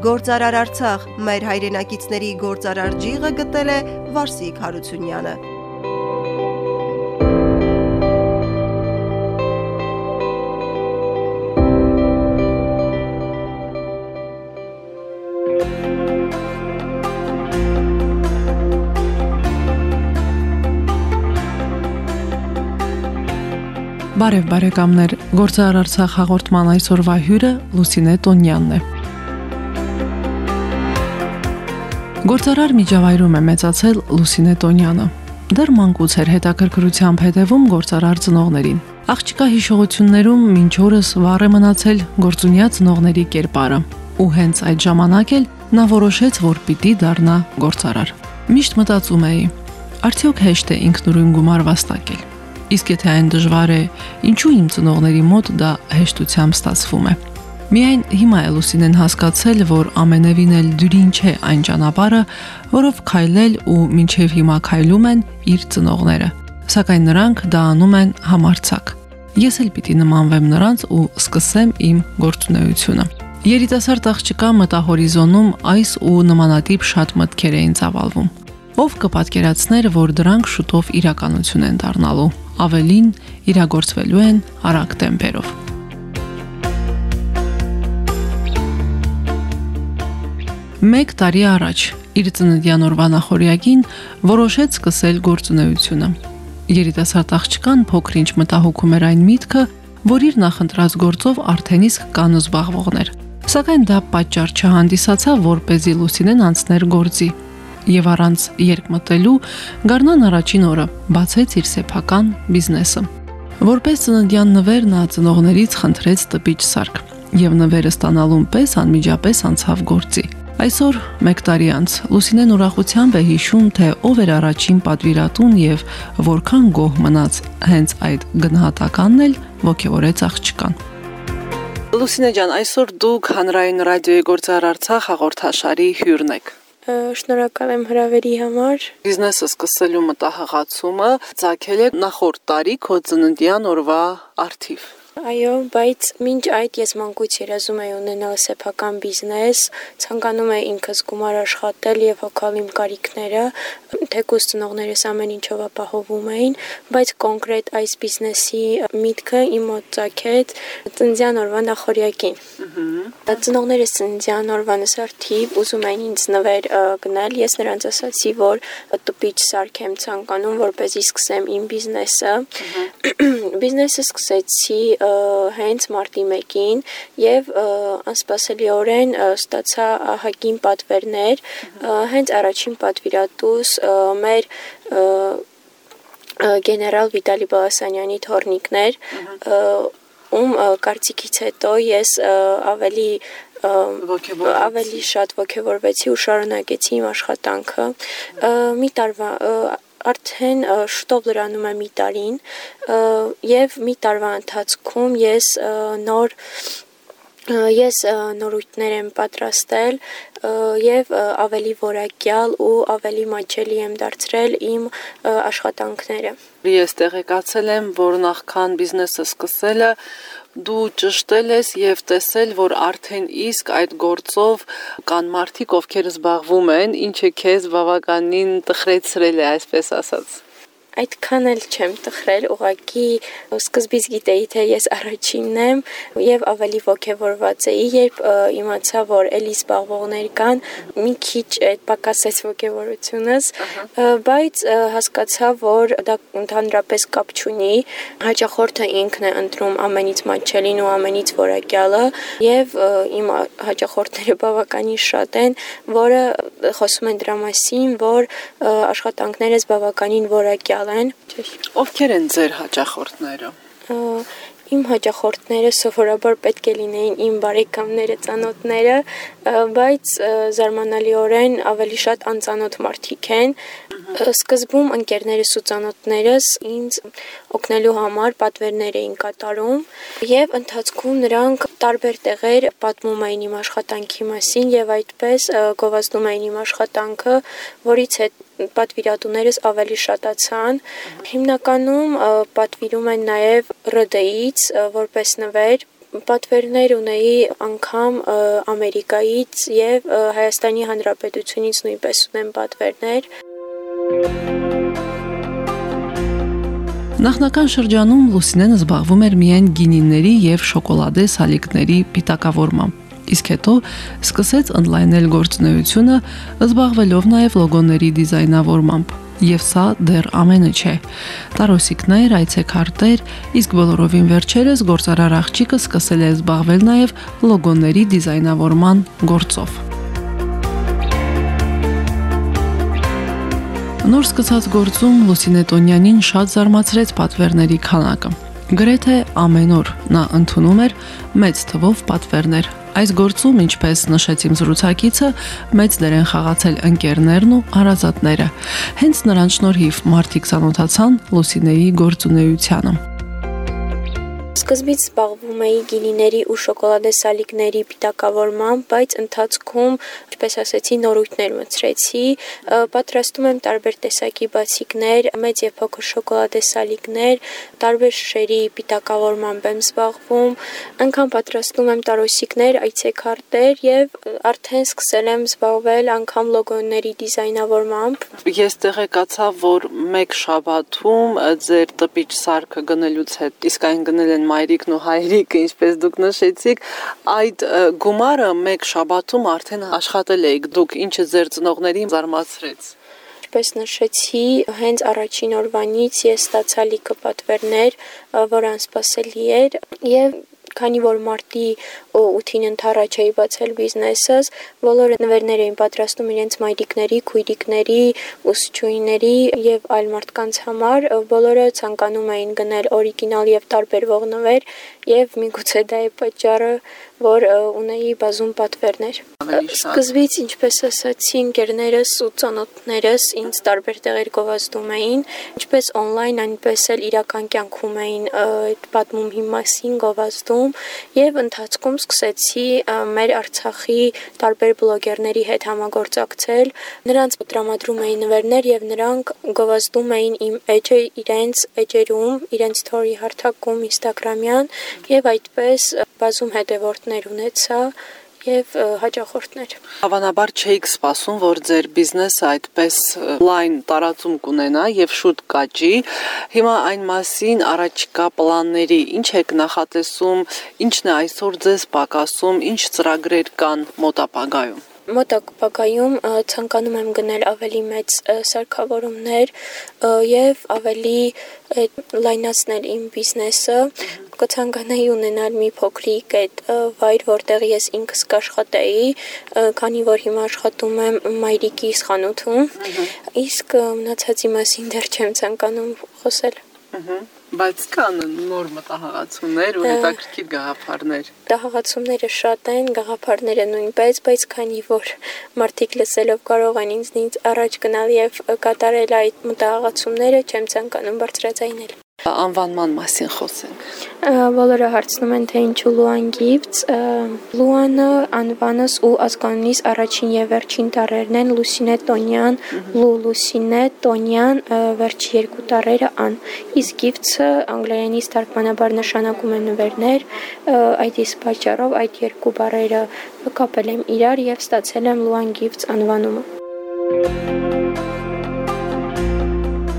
Գործարար Արցախ մեր հայրենակիցների գործարար ջիղը գտել է Վարսիկ Հարությունյանը։ Բարև բարեկամներ, Գործարար Արցախ հաղորդման այսօրվա հյուրը Լուսինե Տոնյանն է։ Գործարար միջավայրում է մեծացել Լուսինե Տոնյանը։ Դեռ մանկուց էր հետաքրքրությամբ հետևում գործարար ծնողներին։ Աղջկա հիշողություններում մինչ օրս վառ է մնացել գործունյա ծնողների կերպարը։ Ու հենց այդ ժամանակ էլ նա որոշեց, որ պիտի դառնա գործարար։ Միշտ մտածում էի. արդյոք հեշտ է ինքնուրույն գումար վաստակել Իսկ եթե այն դժվար է, ինչու իմ ծնողների մոտ դա հեշտությամբ ստացվում է։ Միայն հիմա է Լուսինեն հասկացել, որ ամենևին էլ դյուրին չէ այն ճանապարհը, որով քայլել ու մինչև հիմա քայլում են իր ծնողները։ Սակայն նրանք դա անում են համարցակ։ Ես էլ պիտի նմանվեմ նրանց ու սկսեմ իմ գործունեությունը։ Երիտասարդ աղջկա մտահորիզոնում այս ու նմանատիպ շատ մտքեր էին ծավալվում։ Ով կպատկերացներ, որ դրանք շուտով իրականություն են դառնալու ավելին իրագործվելու են արագ տեմպերով։ Մեկ տարի առաջ իր ծննդյան օրվա նախորյակին որոշեց սկսել գործունեությունը։ Երիտասարդ աղջկան փոքրինչ մտահոգում էր այն միտքը, որ իր նախընտրած գործով արդեն իսկ կան զբաղվողներ։ Սակայն դա պատճառ չհանդիսացավ, որ เป զի Լուսինեն անցներ գործի եւ առանց երկմտելու Գառնան առաջին օրը բացեց իր սեփական բիզնեսը։ Որպես ծննդյան նվեր նա ծնողներից խնդրեց տպիչ սարք եւ նվերը ստանալուն պես անմիջապես անցավ գործի։ Այսօր մեկ տարի անց Լուսինեն ուրախությամբ է հիշում, թե ով էր առաջին պատվիրատուն եւ որքան գոհ մնաց հենց այդ գնահատականն էլ ողջորեց աղջկան։ Լուսինե ջան, այսօր դուք հանրային ռադիոյի գործար Արցախ հաղորդաշարի հյուրն եք։ Շնորհակալ եմ հրավերի համար։ Բիզնեսը սկսելու մտահղացումը ցակել է նախորդ տարի քո ծննդյան օրվա արդիվ։ Այո, բայց մինչ այդ ես մանկուց երազում էի ունենալ սեփական բիզնես, ցանկանում էի ինքս գումար աշխատել եւ հոգալ իմ կարիքները, թեկուզ ծնողներս ամեն ինչով ապահովում էին, բայց կոնկրետ այս բիզնեսի միտքը իմ մոտ ցակեց ծննդյան օրվա նախորյակին։ Ծնողներս ծննդյան օրվանս արդիվ ուզում էին ինձ նվեր գնել, ես նրանց ասացի, որ տպիչ սարք եմ ցանկանում, որպեսզի սկսեմ իմ բիզնեսը։ Բիզնեսը սկսեցի հենց մարտի 1-ին եւ անսպասելիորեն ստացա ահագին պատվերներ հենց առաջին պատվիրատուս մեր գեներալ Վիտալի Բալասանյանի թորնիկներ ում կարծիքից հետո ես ավելի ավելի շատ ողջորվեցի ու շարունակեցի իմ աշխատանքը մի տարվա արդեն շտով լրանում է մի տարին եւ մի տարվա ընթացքում ես նոր ես նորույթներ եմ պատրաստել եւ ավելի որակյալ ու ավելի մաչելի եմ դարձրել իմ աշխատանքները։ Ես տեղեկացել եմ, որ նախքան բիզնեսը սկսելը դու ճշտել ես եւ տեսել, որ արդեն իսկ այդ գործով կան մարդիկ, ովքեր զբաղվում են, ինչը քեզ բավականին տխրեցրել է, այսպես ասած այդքան էլ չեմ տխրել, ուղղակի սկզբից գիտեի, թե ես առաջինն եմ եւ ավելի ողջավորված էի, երբ իմացա, որ էլի զբաղվողներ կան, մի քիչ այդ պակասեց ողջավորությունս, բայց հասկացա, որ դա ընդհանրապես կապ չունի, հաճախորդը ինքն է ընտրում ամենից մատչելին ու ամենից որակյալը եւ իմ հաճախորդները բավականին շատ են, որը խոսում են դրա մասին, որ աշխատանքներս բավականին որակյալ են։ Ովքեր են ձեր հաճախորդները? Իմ հաճախորդները սովորաբար պետք է լինեին իմ բարեկամները, ծանոթները, բայց զարմանալիորեն ավելի շատ անծանոթ մարդիկ են։ Սկզբում ընկերներս ու ծանոթներս ինձ օգնելու համար պատվերներ էին կատարում եւ ընթացքում նրանք տարբեր տեղեր պատմում էին իմ աշխատանքի մասին եւ այդպես գովազդում էին իմ աշխատանքը, որից հետ պատվիրատուներս ավելի շատացան։ Հիմնականում պատվիրում են նաև ՌԴ-ից որպես նվեր պատվերներ ունեի անգամ Ամերիկայից եւ Հայաստանի Հանրապետությունից նույնպես ունեմ պատվերներ։ Նախնական շրջանում Լուսինեն զբաղվում էր միայն գինիների եւ շոկոլադե սալիկների պիտակավորմամբ իսկ հետո սկսեց ընդլայնել գործունեությունը, զբաղվելով նաև լոգոների դիզայնավորմամբ։ Եվ սա դեռ ամենը չէ։ Տարոսիկներ, այցեքարտեր, իսկ բոլորովին վերջերս գործարար աղջիկը սկսել է զբաղվել նաև լոգոների դիզայնավորման գործով։ Նոր սկսած գործում Լուսինե Տոնյանին շատ զարմացրեց պատվերների քանակը։ Գրեթե ամեն օր նա ընդունում էր մեծ թվով պատվերներ, Այս գործում, ինչպես նշեց իմ զրուցակիցը, մեծ դեր են խաղացել ընկերներն ու հարազատները։ Հենց նրանց շնորհիվ մարդիկ ցանոթացան Լուսինեի գործունեությանը։ Սկզբից զբաղվում էի գինիների ու շոկոլադե սալիկների պիտակավորմամբ, բայց ընթացքում, ինչպես ասեցի, նորույթներ մցրեցի, պատրաստում եմ տարբեր տեսակի բացիկներ, մեծ եւ փոքր շոկոլադե սալիկներ, տարբեր շշերի պիտակավորմամբ եմ զբաղվում, անգամ պատրաստում եմ տարոսիկներ, այցեքարտեր եւ արդեն սկսել եմ զբաղվել անգամ լոգոների դիզայնավորմամբ։ Ես տեղեկացա, որ մեկ շաբաթում ձեր տպիչ սարքը գնելուց հետ իսկ այն գնել են մայրիկն ու հայրիկը, ինչպես դուք նշեցիք, այդ գումարը մեկ շաբաթում արդեն աշխատել եք դուք, ինչը ձեր ծնողներին զարմացրեց ինչպես նշեցի, հենց առաջին օրվանից ես ստացա լիքը պատվերներ, որ անսպասելի էր եւ քանի որ մարտի 8-ին ընթառաջ էի բացել բիզնեսս, բոլորը նվերներ էին պատրաստում իրենց մայրիկների, քույրիկների, ուսուցչուհիների եւ այլ մարդկանց համար, բոլորը ցանկանում էին գնել օրիգինալ եւ տարբերվող նվեր եւ միգուցե դա է պատճառը, որ ունեի բազում պատվերներ։ Սկզբից, ինչպես ասացի, ընկերներս ու ծանոթներս ինձ տարբեր տեղեր գովազդում էին, ինչպես on-line, այնպես էլ իրական կյանքում էին այդ պատմումի մասին գովազդում եւ ընթացքում սկսեցի մեր Արցախի տարբեր բլոգերների հետ համագործակցել։ Նրանց տրամադրում էին նվերներ եւ նրանք գովազդում էին իմ էջը իրենց էջերում, իրենց story հարթակում Instagram-յան եւ այդպես բազում հետևորդ հաջողություններ ունեցա եւ հաջողորդներ։ Հավանաբար չէիք սպասում, որ ձեր բիզնեսը այդպես լայն տարածում կունենա եւ շուտ կաճի։ Հիմա այն մասին առաջիկա պլանների ինչ եք նախատեսում, ինչն է այսօր ձեզ պակասում, ինչ ծրագրեր կան մոտ ապագայում մոտ ապագայում ցանկանում եմ գնել ավելի մեծ սարքավորումներ եւ ավելի լայնացնել իմ բիզնեսը կցանկանայի ունենալ մի փոքրիկ այդ վայր, որտեղ ես ինքս կաշխատեի, քանի որ հիմա աշխատում եմ մայրիկիս խանութում, իսկ մնացածի մասին դեռ չեմ ցանկանում խոսել։ Բայց կան նոր մտահղացումներ ու հետաքրքիր գաղափարներ։ Մտահղացումները շատ են, գաղափարները նույնպես, բայց քանի որ մարդիկ լսելով կարող են ինձնից առաջ գնալ եւ կատարել այդ մտահղացումները, չեմ ցանկանում բարձրաձայնել անվանման մասին խոսենք։ Բոլորը հարցնում են, թե ինչու Լուան Գիվց։ Լուանը անվանս ու ազգանունից առաջին եւ վերջին տառերն են Լուսինե Տոնյան, Լու Լուսինե Տոնյան, վերջի երկու տառերը ան։ Իսկ Գիվցը անգլերենից թարգմանաբար նշանակում է նվերներ, այդ իսկ պատճառով այդ երկու բառերը կապել եմ իրար եւ ստացել եմ Լուան Գիվց անվանումը։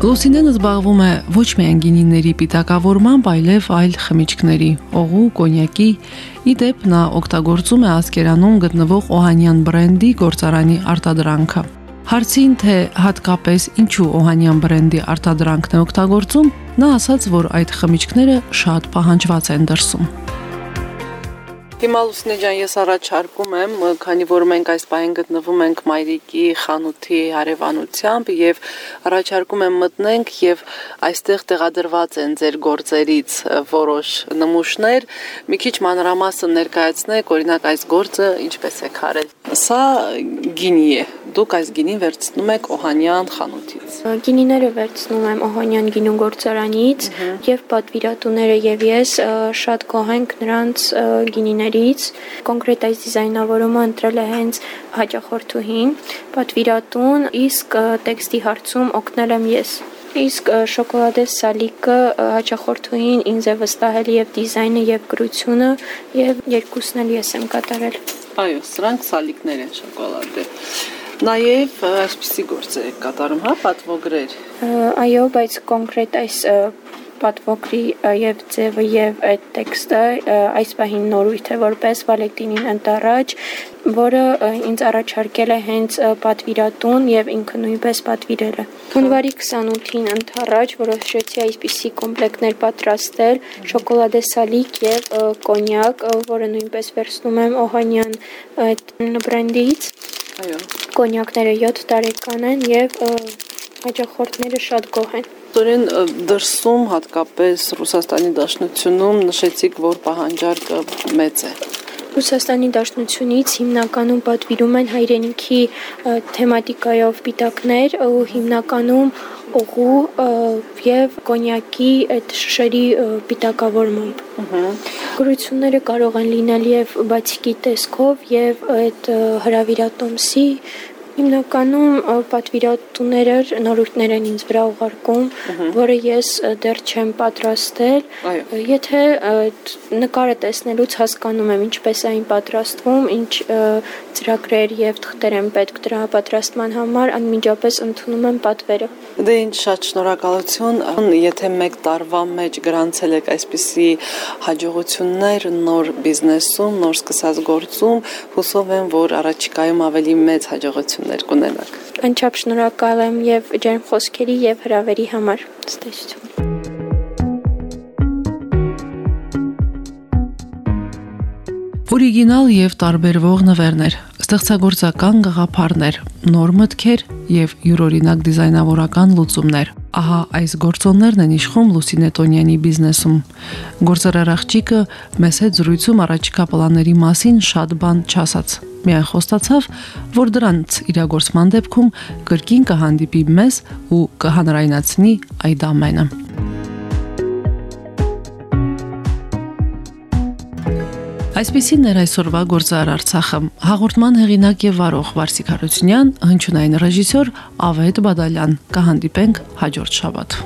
Լուսինեն զբաղվում է ոչ միայն գինիների պիտակավորմամբ, այլև այլ խմիչքների՝ օղու, կոնյակի։ Իդեպ նա օգտագործում է ասկերանում գտնվող Օհանյան բրենդի գործարանի արտադրանքը։ Հարցին թե հատկապես ինչու Օհանյան բրենդի արտադրանքն է օգտագործում, նա ասաց, որ այդ խմիչքները շատ պահանջված են դրսում։ Հիմա Լուսինե ջան, ես առաջարկում եմ, քանի որ մենք այս պահին գտնվում ենք Մայրիկի խանութի հարևանությամբ եւ առաջարկում եմ մտնենք եւ այստեղ տեղադրված են ձեր գործերից որոշ նմուշներ, մի քիչ մանրամասն ներկայացնեք, օրինակ այս գործը ինչպես է քարել։ Սա գինի է։ Դուք այս գինին վերցնում եք Օհանյան խանութից։ Գինիները վերցնում եմ Օհանյան գինու գործարանից եւ պատվիրատուները եւ ես շատ գոհ ենք նրանց գինիների դիզայներից, կոնկրետ այս դիզայնավորումը ընտրել է հենց հաճախորդուհին, պատվիրատուն, իսկ տեքստի հարցում օգնել եմ ես։ Իսկ շոկոլադե սալիկը հաճախորդուին ինձ է վստահել եւ դիզայնը եւ գրությունը եւ երկուսն էլ ես եմ կատարել։ Այո, սրանք սալիկներ են շոկոլադե։ Նաև այսպիսի գործեր եք կատարում, հա, պատվոգրեր։ Այո, բայց կոնկրետ այս պատվոգրի եւ ձևը եւ այդ տեքստը այս պահին նորույթ է որպես Վալենտինին ընտառաջ, որը ինձ առաջարկել է հենց պատվիրատուն եւ ինքը նույնպես պատվիրել է։ Հունվարի 28-ին ընթառաջ որոշեցի այսպիսի կոմպլեկտներ պատրաստել՝ շոկոլադե սալիկ եւ կոնյակ, որը նույնպես վերցնում եմ Օհանյան այդ բրենդից։ Այո։ Կոնյակները 7 տարեկան են եւ հաճախորդները շատ գոհ են։ Տորեն դրսում հատկապես Ռուսաստանի Դաշնությունում նշեցիք, որ պահանջարկը մեծ է։ Ռուսաստանի Դաշնությունից հիմնականում պատվիրում են հայրենիքի թեմատիկայով պիտակներ ու հիմնականում օղու եւ կոնյակի այդ շշերի պիտակավորմամբ։ Գրությունները կարող են լինել եւ բացիկի տեսքով եւ այդ հրավիրատոմսի Հիմնականում պատվիրատուները նորույթներ են ինձ վրա ուղարկում, որը ես դեռ չեմ պատրաստել։ Եթե նկարը տեսնելուց հասկանում եմ ինչպես այն պատրաստվում, ինչ ծրագրեր եւ թղթեր են պետք դրա պատրաստման համար, անմիջապես ընդունում եմ պատվերը։ Դե ինչ շատ շնորհակալություն, եթե մեկ տարվա մեջ գրանցել եք այսպիսի հաջողություններ նոր բիզնեսում, նոր սկսած գործում, հուսով եմ, որ առաջիկայում ավելի մեծ հաջողություններ կունենաք։ Անչափ շնորհակալ եմ եւ ջերմ խոսքերի եւ հրավերի համար։ Ցտեսություն։ Օրիգինալ եւ տարբերվող նվերներ, ստեղծագործական գաղափարներ, նոր մտքեր եւ յուրօրինակ դիզայնավորական լուծումներ։ Ահա այս գործոններն են իշխում Լուսինե Տոնյանի բիզնեսում։ Գործարար աղջիկը մեծ հետ զրույցում առաջիկա պլանների մասին շատ բան չասաց։ Միայն խոստացավ, որ դրանց իրագործման դեպքում կրկին կհանդիպի մեզ ու կհանրայնացնի այդ ամենը։ Այսպեսին էր այսօրվա գործար Արցախը։ Հաղորդման հեղինակ եւ վարող Վարսիկ Հարությունյան, հնչյունային ռեժիսոր Ավետ Բադալյան։ Կհանդիպենք հաջորդ շաբաթ։